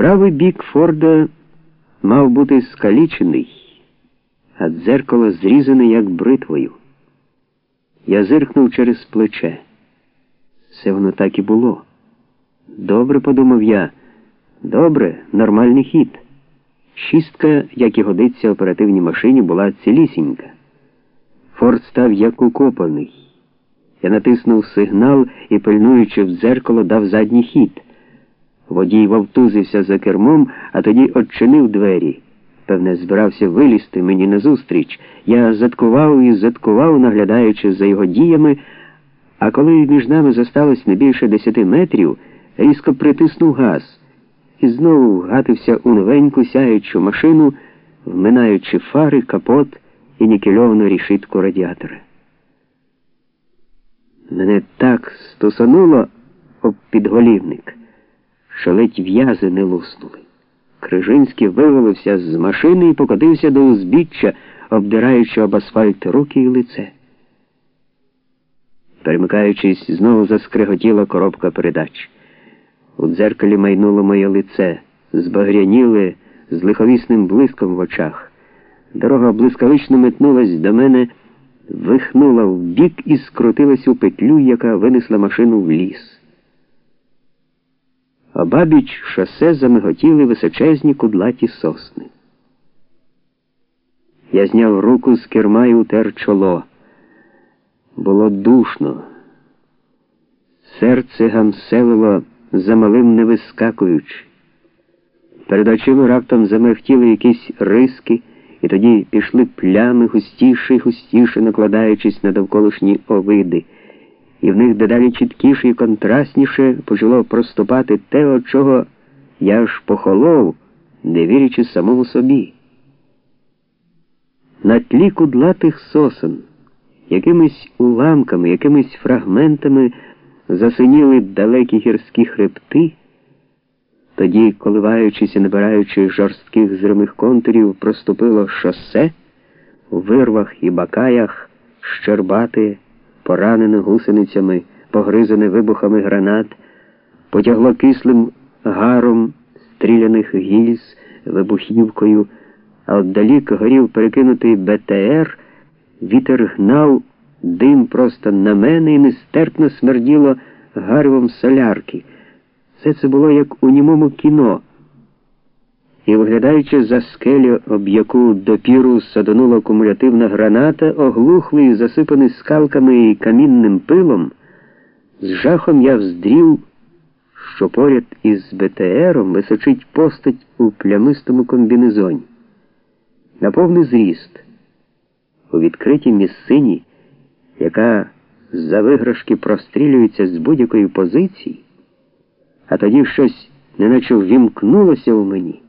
Правий бік Форда мав бути скалічений, а дзеркало зрізане як бритвою. Я зиркнув через плече. Все воно так і було. Добре, подумав я. Добре, нормальний хід. Шістка, як і годиться оперативній машині, була цілісінька. Форд став як укопаний. Я натиснув сигнал і, пильнуючи в дзеркало, дав задній хід. Водій вовтузився за кермом, а тоді odчинив двері. Певне, збирався вилізти мені назустріч. Я заткував і заткував, наглядаючи за його діями, а коли між нами зосталось не більше десяти метрів, різко притиснув газ і знову вгатився у новеньку сяючу машину, вминаючи фари, капот і нікельовану рішитку радіатора. Мене так стосануло об підголівник що ледь в'язи не луснули. Крижинський вивалився з машини і покотився до узбіччя, обдираючи об асфальт руки і лице. Перемикаючись, знову заскриготіла коробка передач. У дзеркалі майнуло моє лице, збагряніли з лиховісним блиском в очах. Дорога блискавично метнулась до мене, вихнула в бік і скрутилась у петлю, яка винесла машину в ліс. Обабіч шосе замиготіли височезні кудлаті сосни. Я зняв руку з керма і утер чоло. Було душно. Серце гамселило замалим не вискакуючи. Перед очима раптом замехтіли якісь риски, і тоді пішли плями густіше й густіше, накладаючись на довколишні овиди і в них дедалі чіткіше і контрастніше почало проступати те, от чого я аж похолов, не вірячи самому собі. На тлі кудлатих сосен, якимись уламками, якимись фрагментами засиніли далекі гірські хребти, тоді, коливаючись і набираючи жорстких зримих контурів, проступило шосе у вирвах і бакаях щербати поранене гусеницями, погризане вибухами гранат, потягло кислим гаром стріляних гільз, вибухівкою, а отдалік горів перекинутий БТР, вітер гнав дим просто на мене і нестерпно смерділо гарвом солярки. Все це було як у німому кіно. І, виглядаючи за скелю, об яку допіру садонула кумулятивна граната, оглухлий, засипаний скалками і камінним пилом, з жахом я вздрів, що поряд із БТРом височить постать у плямистому комбінезоні. На повний зріст, у відкритій місцині, яка за виграшки прострілюється з будь-якої позиції, а тоді щось неначе ввімкнулося у мені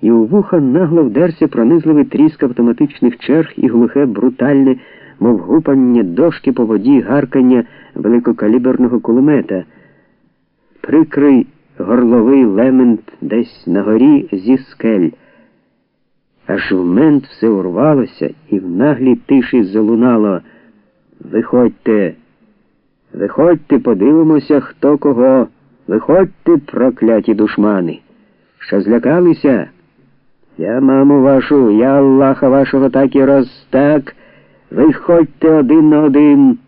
і у вуха нагло вдерся пронизливий тріск автоматичних черг і глухе, брутальне, мов гупання дошки по воді, гаркання великокаліберного кулемета. Прикрий горловий лемент десь на горі зі скель. Аж в мент все урвалося і в наглій тиші залунало. Виходьте, виходьте, подивимося, хто кого. Виходьте, прокляті душмани. Що злякалися? Я маму вашу, я Аллаха вашого так і розтак. Виходьте один на один.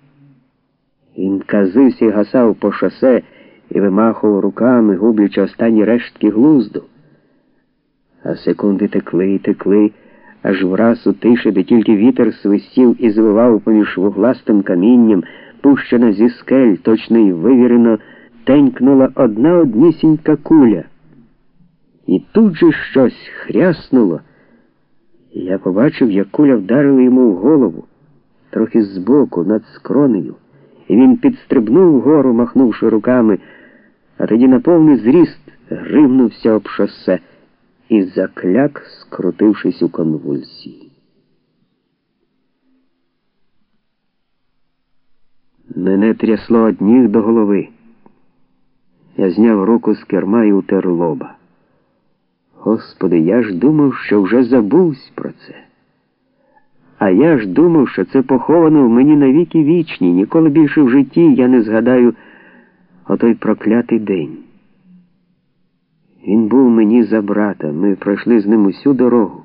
Він казився і гасав по шосе і вимахував руками, гублячи останні рештки глузду. А секунди текли і текли, аж враз у тиші, де тільки вітер свистів і звивав поміж вугластим камінням, пущена зі скель, точно й вивірено, тенькнула одна однісінька куля. І тут же щось хряснуло. Я побачив, як куля вдарила йому в голову, трохи збоку, над скронею, і він підстрибнув вгору, махнувши руками, а тоді на повний зріст гривнувся об шосе і закляк, скрутившись у конвульсії. Мене трясло од ніг до голови. Я зняв руку з керма і утер лоба. Господи, я ж думав, що вже забувсь про це. А я ж думав, що це поховано в мені навіки вічні. Ніколи більше в житті я не згадаю отой проклятий день. Він був мені за брата. Ми пройшли з ним усю дорогу.